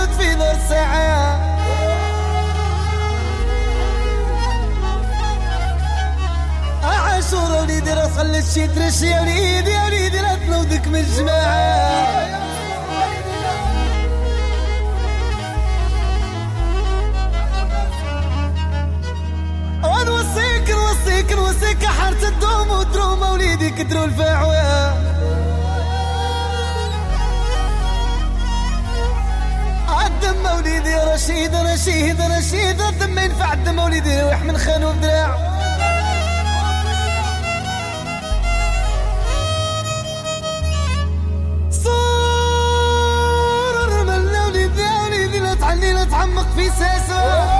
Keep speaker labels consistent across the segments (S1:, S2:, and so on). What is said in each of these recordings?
S1: ولد في دار ساعة عاشور وليدي راه خلي الشي ترش يا وليدي يا وليدي راه تنوضك من الجماعة. ونوصيك نوصيك نوصيك حارت الدوم ودرومة وليدي كدروا الفاعو رشيد رشيد الدم ينفع الدم وليدي روح من خان ودراع صور من وليدي وليدي لا تعلي لا تعمق في ساسة.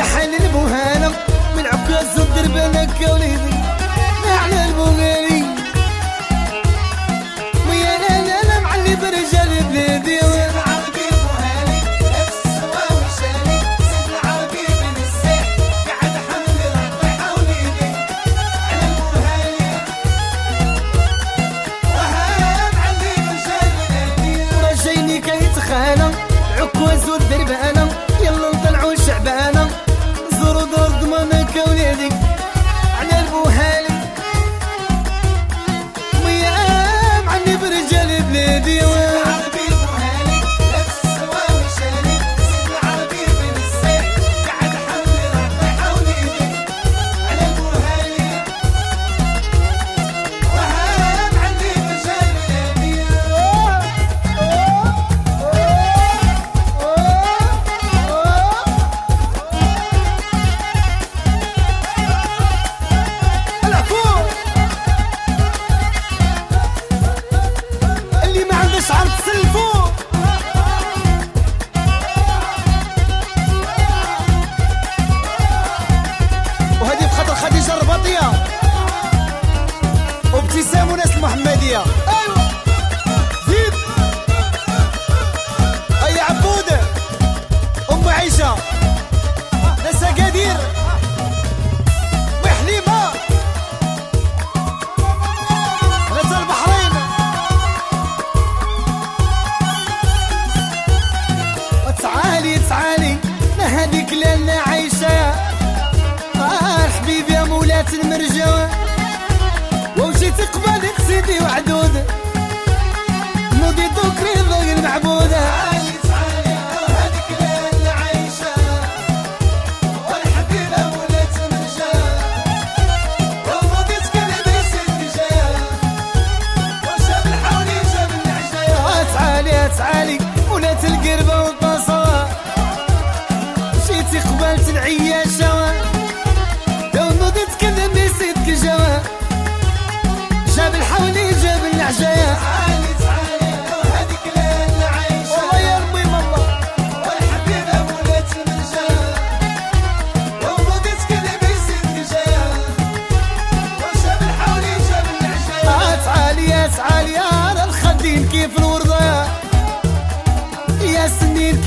S1: تحلل بوهانم من عكاز الدربانة كوليدي. نعلى البوهانم المرجوة. ومشيت قبالك سيدي وعدود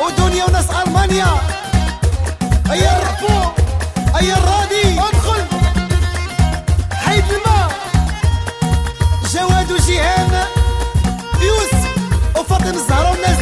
S2: ودنيا وناس ألمانيا. ايا
S1: الرفو ايا الرادي أدخل. حيد الماء جواد وجيهان يوسف. وفاطم الزهراء والناس.